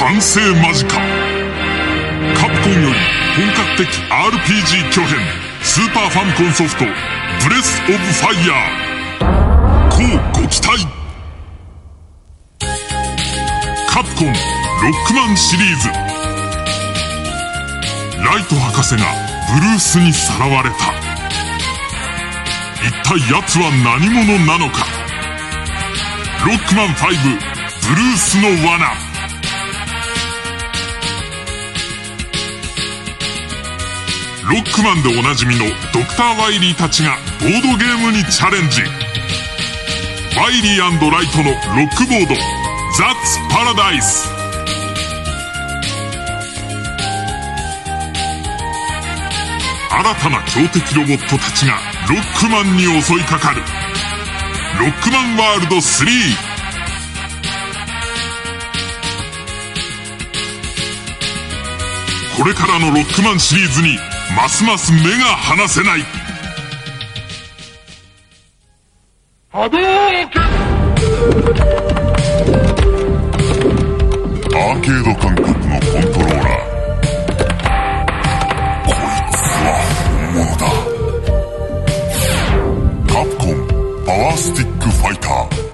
完成間近。カプコンより本格的 RPG 巨編スーパーファミコンソフトブレス・オブ・ファイヤー。こうご期待。カプコンロックマンシリーズ。ライト博士がブルースにさらわれた。一体奴は何者なのか。ロックマン5ブルースの罠。ロックマンでおなじみのドクター・ワイリーたちがボードゲームにチャレンジ。ワイリーライトのロックボードザッツ・パラダイス。新たな強敵ロボットたちがロックマンに襲いかかる。ロックマンワールド3これからのロックマンシリーズにますます目が離せない。波動アーケード感覚のコントローラー。こいつは本物だ。カプコンパワースティックファイター。